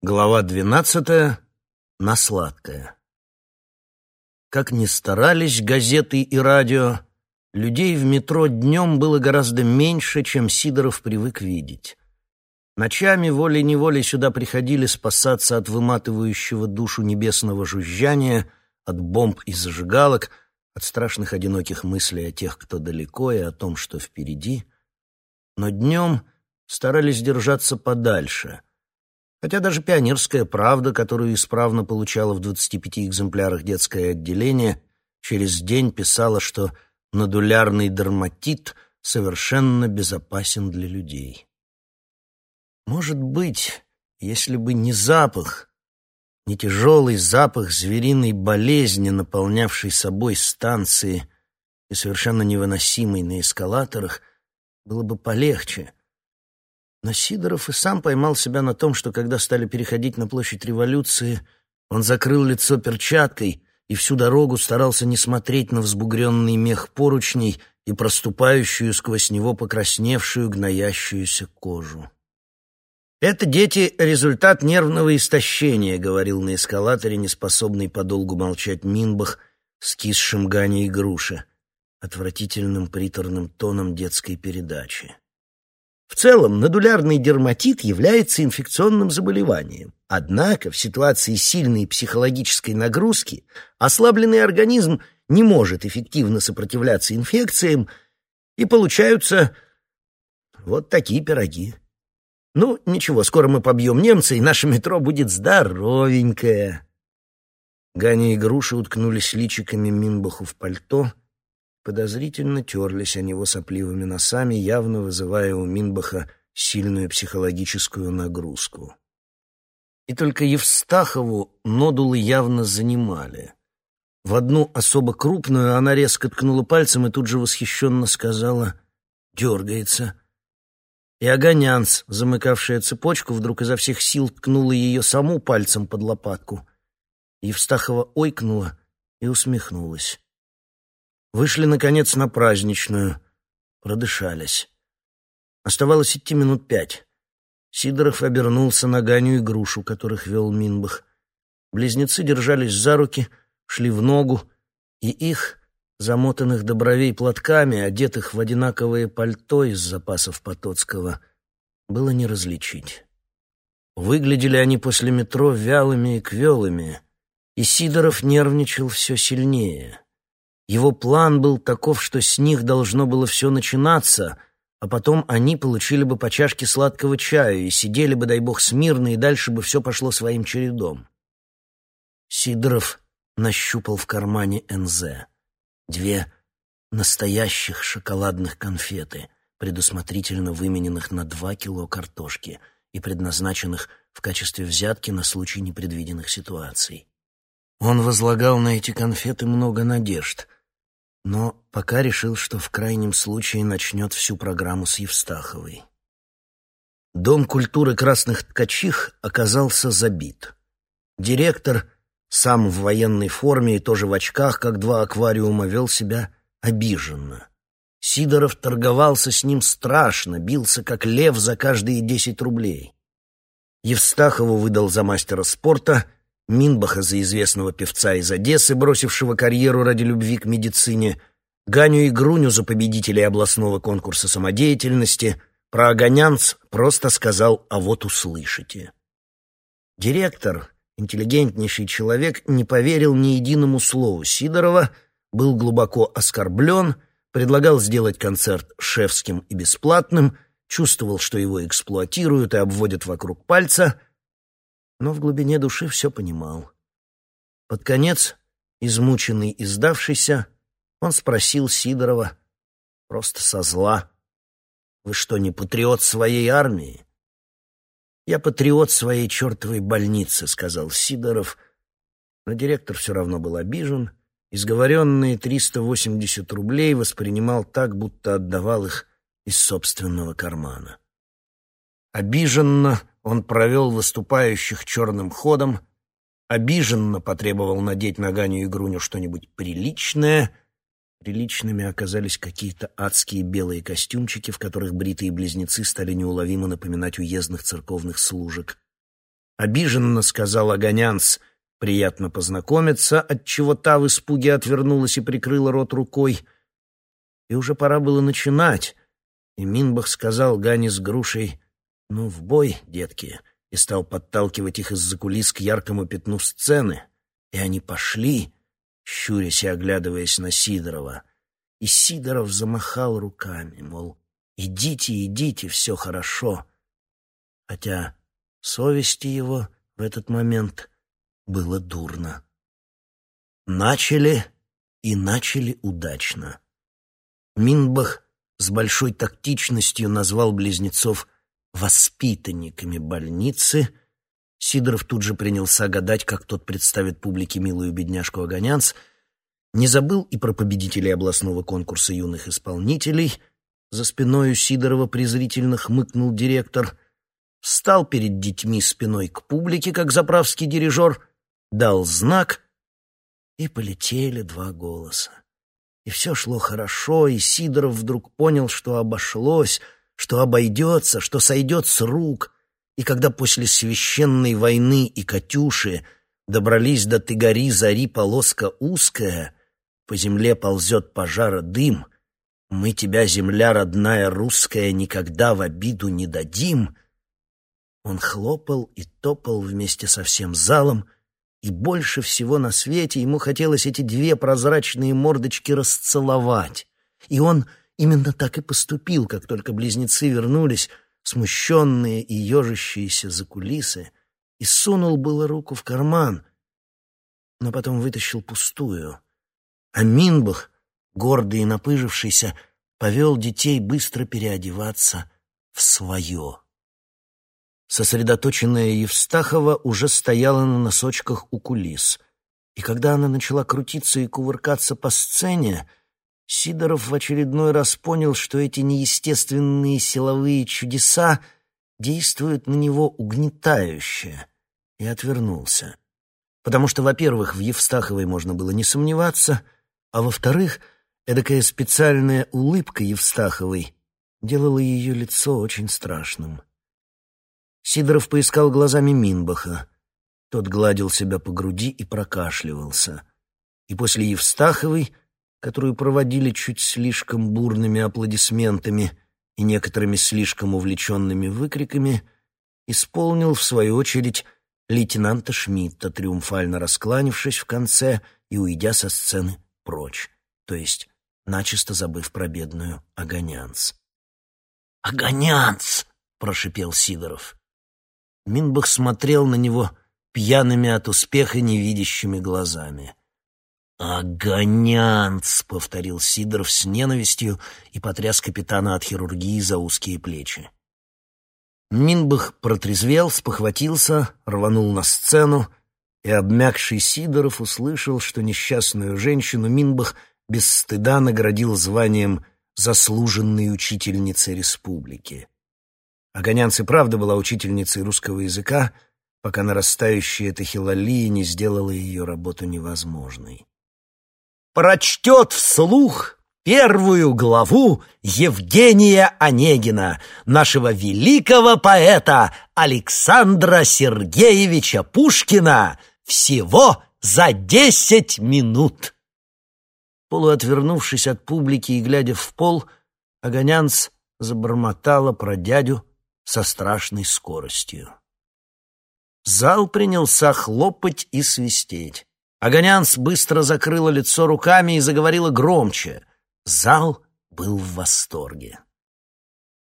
Глава двенадцатая. На сладкое. Как ни старались газеты и радио, людей в метро днем было гораздо меньше, чем Сидоров привык видеть. Ночами волей-неволей сюда приходили спасаться от выматывающего душу небесного жужжания, от бомб и зажигалок, от страшных одиноких мыслей о тех, кто далеко, и о том, что впереди. Но днем старались держаться подальше — Хотя даже пионерская правда, которую исправно получала в 25 экземплярах детское отделение, через день писала, что надулярный дерматит совершенно безопасен для людей. Может быть, если бы не запах, не тяжелый запах звериной болезни, наполнявший собой станции и совершенно невыносимый на эскалаторах, было бы полегче — но Сидоров и сам поймал себя на том, что когда стали переходить на площадь революции, он закрыл лицо перчаткой и всю дорогу старался не смотреть на взбугренный мех поручней и проступающую сквозь него покрасневшую, гноящуюся кожу. «Это, дети, результат нервного истощения», — говорил на эскалаторе, неспособный подолгу молчать Минбах с кисшим Ганей груши, отвратительным приторным тоном детской передачи. В целом, надулярный дерматит является инфекционным заболеванием. Однако в ситуации сильной психологической нагрузки ослабленный организм не может эффективно сопротивляться инфекциям, и получаются вот такие пироги. Ну, ничего, скоро мы побьем немца, и наше метро будет здоровенькое. Ганя и Груша уткнулись личиками Минбаху в пальто — подозрительно терлись о него сопливыми носами, явно вызывая у Минбаха сильную психологическую нагрузку. И только Евстахову нодулы явно занимали. В одну особо крупную она резко ткнула пальцем и тут же восхищенно сказала «дергается». И Огонянц, замыкавшая цепочку, вдруг изо всех сил ткнула ее саму пальцем под лопатку. Евстахова ойкнула и усмехнулась. Вышли, наконец, на праздничную. Продышались. Оставалось идти минут пять. Сидоров обернулся на Ганю и Грушу, которых вел Минбах. Близнецы держались за руки, шли в ногу, и их, замотанных до бровей платками, одетых в одинаковое пальто из запасов Потоцкого, было не различить. Выглядели они после метро вялыми и квелыми, и Сидоров нервничал все сильнее — его план был таков, что с них должно было все начинаться, а потом они получили бы по чашке сладкого чая и сидели бы, дай бог, смирно, и дальше бы все пошло своим чередом. Сидоров нащупал в кармане НЗ. Две настоящих шоколадных конфеты, предусмотрительно вымененных на два кило картошки и предназначенных в качестве взятки на случай непредвиденных ситуаций. Он возлагал на эти конфеты много надежд — но пока решил, что в крайнем случае начнет всю программу с Евстаховой. Дом культуры красных ткачих оказался забит. Директор, сам в военной форме и тоже в очках, как два аквариума, вел себя обиженно. Сидоров торговался с ним страшно, бился как лев за каждые десять рублей. Евстахову выдал за мастера спорта — Минбаха за известного певца из Одессы, бросившего карьеру ради любви к медицине, Ганю и Груню за победителей областного конкурса самодеятельности, про Огонянц просто сказал «а вот услышите». Директор, интеллигентнейший человек, не поверил ни единому слову Сидорова, был глубоко оскорблен, предлагал сделать концерт шефским и бесплатным, чувствовал, что его эксплуатируют и обводят вокруг пальца — но в глубине души все понимал. Под конец, измученный и сдавшийся, он спросил Сидорова, просто со зла, «Вы что, не патриот своей армии?» «Я патриот своей чертовой больницы», — сказал Сидоров, но директор все равно был обижен, изговоренные 380 рублей воспринимал так, будто отдавал их из собственного кармана. Обиженно он провел выступающих черным ходом, обиженно потребовал надеть на Ганю и Груню что-нибудь приличное. Приличными оказались какие-то адские белые костюмчики, в которых бритые близнецы стали неуловимо напоминать уездных церковных служек. Обиженно сказал Огонянц, приятно познакомиться, отчего та в испуге отвернулась и прикрыла рот рукой. И уже пора было начинать, и Минбах сказал Гане с грушей «Ну, в бой, детки», и стал подталкивать их из-за кулис к яркому пятну сцены. И они пошли, щурясь и оглядываясь на Сидорова. И Сидоров замахал руками, мол, идите, идите, все хорошо. Хотя совести его в этот момент было дурно. Начали и начали удачно. Минбах с большой тактичностью назвал близнецов воспитанниками больницы. Сидоров тут же принялся гадать, как тот представит публике милую бедняжку Огонянц, не забыл и про победителей областного конкурса юных исполнителей. За спиной у Сидорова презрительно хмыкнул директор — встал перед детьми спиной к публике, как заправский дирижер, дал знак, и полетели два голоса. И все шло хорошо, и Сидоров вдруг понял, что обошлось, что обойдется, что сойдет с рук. И когда после священной войны и «Катюши» добрались до Тыгари, зари полоска узкая, по земле ползет пожара дым, мы тебя, земля родная русская, никогда в обиду не дадим — он хлопал и топал вместе со всем залом, и больше всего на свете ему хотелось эти две прозрачные мордочки расцеловать. И он именно так и поступил, как только близнецы вернулись, смущенные и ежащиеся за кулисы, и сунул было руку в карман, но потом вытащил пустую. А Минбах, гордый и напыжившийся, повел детей быстро переодеваться в свое. Сосредоточенная Евстахова уже стояла на носочках у кулис. И когда она начала крутиться и кувыркаться по сцене, Сидоров в очередной раз понял, что эти неестественные силовые чудеса действуют на него угнетающе, и отвернулся. Потому что, во-первых, в Евстаховой можно было не сомневаться, а во-вторых, эдакая специальная улыбка Евстаховой делала ее лицо очень страшным. Сидоров поискал глазами Минбаха. Тот гладил себя по груди и прокашливался. И после Евстаховой, которую проводили чуть слишком бурными аплодисментами и некоторыми слишком увлеченными выкриками, исполнил, в свою очередь, лейтенанта Шмидта, триумфально раскланившись в конце и уйдя со сцены прочь, то есть начисто забыв про бедную Огонянц. «Огонянц!» — прошипел Сидоров. Минбах смотрел на него пьяными от успеха невидящими глазами. «Огонянц!» — повторил Сидоров с ненавистью и потряс капитана от хирургии за узкие плечи. Минбах протрезвел, спохватился, рванул на сцену, и обмякший Сидоров услышал, что несчастную женщину Минбах без стыда наградил званием «заслуженной учительницы республики». Огонянц и правда была учительницей русского языка, пока нарастающая тахилалия не сделала ее работу невозможной. «Прочтет вслух первую главу Евгения Онегина, нашего великого поэта Александра Сергеевича Пушкина, всего за десять минут!» Полуотвернувшись от публики и глядя в пол, Огонянц забормотала про дядю, со страшной скоростью. Зал принялся хлопать и свистеть. Огонянс быстро закрыла лицо руками и заговорила громче. Зал был в восторге.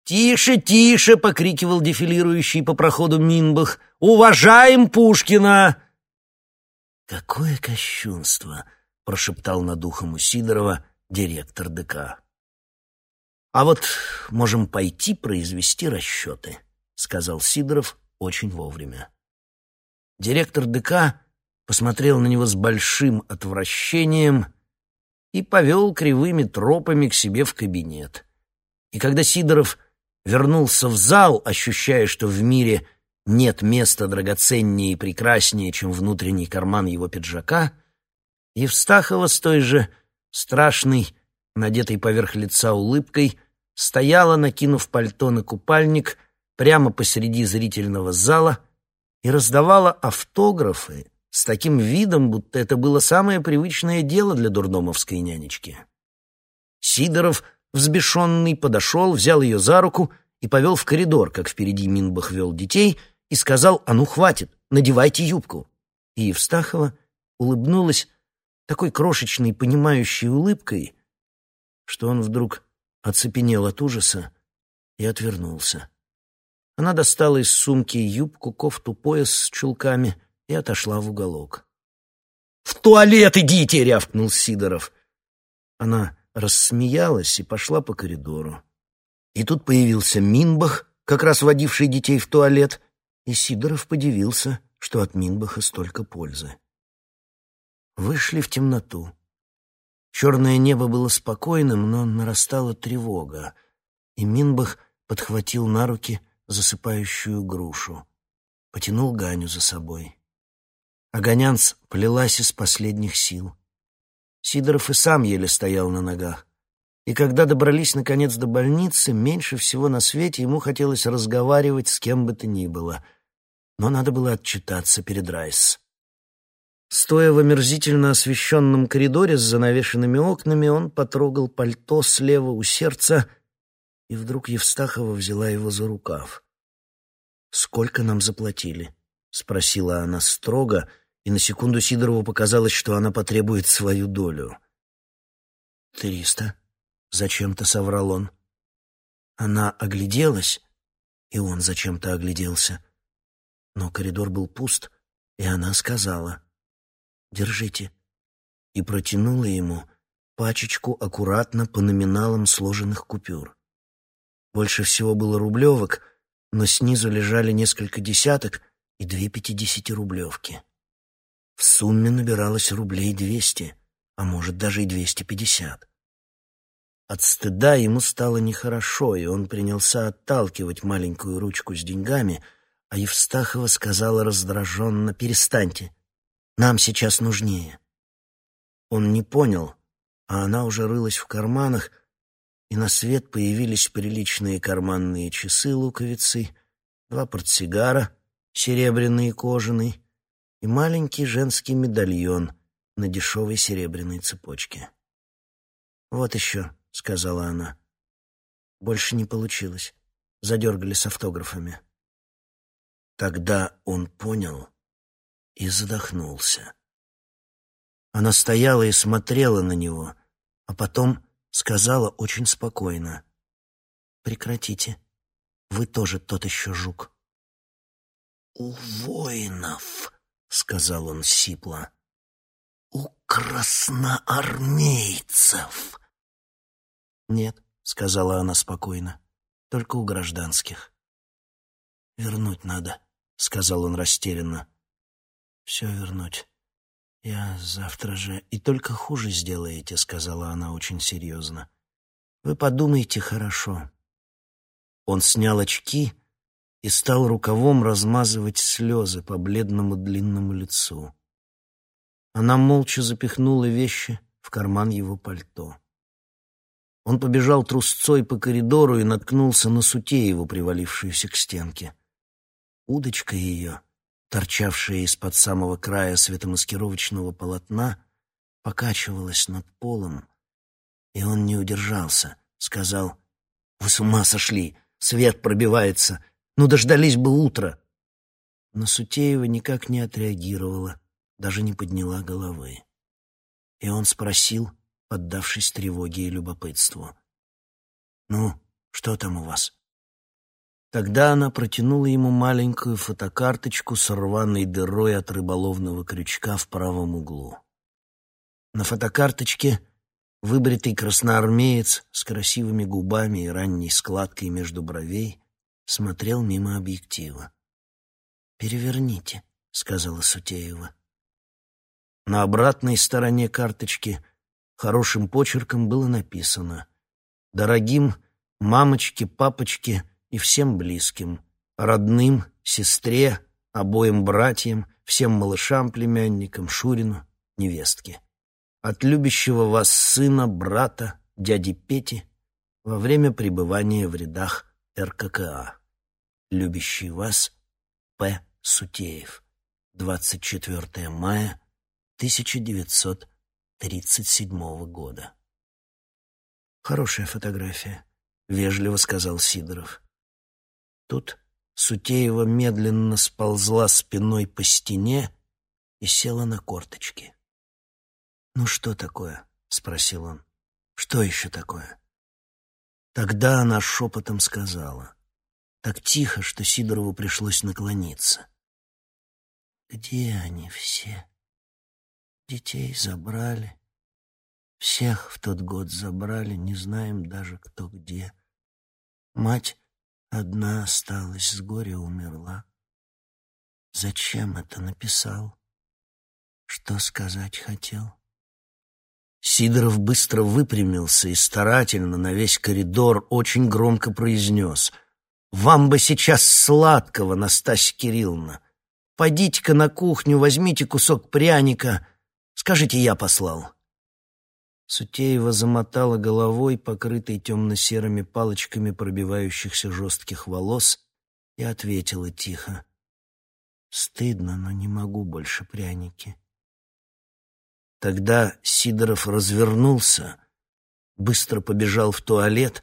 «Тише, тише!» — покрикивал дефилирующий по проходу Минбах. «Уважаем Пушкина!» «Какое кощунство!» — прошептал над ухом у Сидорова директор ДК. «А вот можем пойти произвести расчеты», — сказал Сидоров очень вовремя. Директор ДК посмотрел на него с большим отвращением и повел кривыми тропами к себе в кабинет. И когда Сидоров вернулся в зал, ощущая, что в мире нет места драгоценнее и прекраснее, чем внутренний карман его пиджака, Евстахова с той же страшной, надетой поверх лица улыбкой, стояла, накинув пальто на купальник, прямо посреди зрительного зала и раздавала автографы с таким видом, будто это было самое привычное дело для дурдомовской нянечки. Сидоров, взбешенный, подошел, взял ее за руку и повел в коридор, как впереди Минбах вел детей, и сказал «А ну, хватит, надевайте юбку». И Евстахова улыбнулась такой крошечной, понимающей улыбкой, что он вдруг оцепенел от ужаса и отвернулся. Она достала из сумки юбку, кофту, пояс с чулками и отошла в уголок. «В туалет идите!» — рявкнул Сидоров. Она рассмеялась и пошла по коридору. И тут появился Минбах, как раз водивший детей в туалет, и Сидоров подивился, что от Минбаха столько пользы. Вышли в темноту. Черное небо было спокойным, но нарастала тревога, и Минбах подхватил на руки засыпающую грушу, потянул Ганю за собой. А Гонянц плелась из последних сил. Сидоров и сам еле стоял на ногах. И когда добрались, наконец, до больницы, меньше всего на свете ему хотелось разговаривать с кем бы то ни было. Но надо было отчитаться перед Райс. Стоя в омерзительно освещенном коридоре с занавешенными окнами, он потрогал пальто слева у сердца, и вдруг Евстахова взяла его за рукав. «Сколько нам заплатили?» — спросила она строго, и на секунду Сидорову показалось, что она потребует свою долю. «Триста», — зачем-то соврал он. Она огляделась, и он зачем-то огляделся. Но коридор был пуст, и она сказала — Держите». И протянула ему пачечку аккуратно по номиналам сложенных купюр. Больше всего было рублевок, но снизу лежали несколько десяток и две пятидесятирублевки. В сумме набиралось рублей двести, а может даже и двести пятьдесят. От стыда ему стало нехорошо, и он принялся отталкивать маленькую ручку с деньгами, а Евстахова сказала раздраженно «Перестаньте, нам сейчас нужнее». Он не понял, а она уже рылась в карманах, и на свет появились приличные карманные часы-луковицы, два портсигара, серебряный и кожаный, и маленький женский медальон на дешевой серебряной цепочке. «Вот еще», — сказала она. Больше не получилось. Задергали с автографами. Тогда он понял, и задохнулся. Она стояла и смотрела на него, а потом сказала очень спокойно. «Прекратите. Вы тоже тот еще жук». «У воинов», — сказал он сипло, — «у красноармейцев». «Нет», — сказала она спокойно, — «только у гражданских». «Вернуть надо», — сказал он растерянно все вернуть. Я завтра же... И только хуже сделаете, сказала она очень серьезно. Вы подумайте хорошо. Он снял очки и стал рукавом размазывать слезы по бледному длинному лицу. Она молча запихнула вещи в карман его пальто. Он побежал трусцой по коридору и наткнулся на Сутееву, привалившуюся к стенке. Удочка ее торчавшая из-под самого края светомаскировочного полотна, покачивалась над полом, и он не удержался, сказал, «Вы с ума сошли! Свет пробивается! Ну, дождались бы утра!» Но Сутеева никак не отреагировала, даже не подняла головы. И он спросил, поддавшись тревоге и любопытству, «Ну, что там у вас?» Тогда она протянула ему маленькую фотокарточку с рваной дырой от рыболовного крючка в правом углу. На фотокарточке выбритый красноармеец с красивыми губами и ранней складкой между бровей смотрел мимо объектива. «Переверните», — сказала Сутеева. На обратной стороне карточки хорошим почерком было написано «Дорогим мамочке, папочке, и всем близким, родным, сестре, обоим братьям, всем малышам, племянникам, Шурину, невестке. От любящего вас сына, брата, дяди Пети во время пребывания в рядах РККА. Любящий вас П. Сутеев. 24 мая 1937 года. «Хорошая фотография», — вежливо сказал Сидоров. Тут Сутеева медленно сползла спиной по стене и села на корточки. «Ну что такое?» — спросил он. «Что еще такое?» Тогда она шепотом сказала, так тихо, что Сидорову пришлось наклониться. «Где они все? Детей забрали. Всех в тот год забрали, не знаем даже, кто где. Мать одна осталась, с горя умерла. Зачем это написал? Что сказать хотел?» Сидоров быстро выпрямился и старательно на весь коридор очень громко произнес. «Вам бы сейчас сладкого, Настасья Кирилловна. Пойдите-ка на кухню, возьмите кусок пряника. Скажите, я послал». Сутеева замотала головой, покрытой темно-серыми палочками пробивающихся жестких волос, и ответила тихо. «Стыдно, но не могу больше пряники». Тогда Сидоров развернулся, быстро побежал в туалет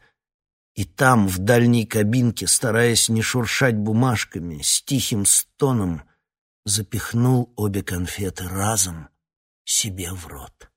и там, в дальней кабинке, стараясь не шуршать бумажками, с тихим стоном запихнул обе конфеты разом себе в рот.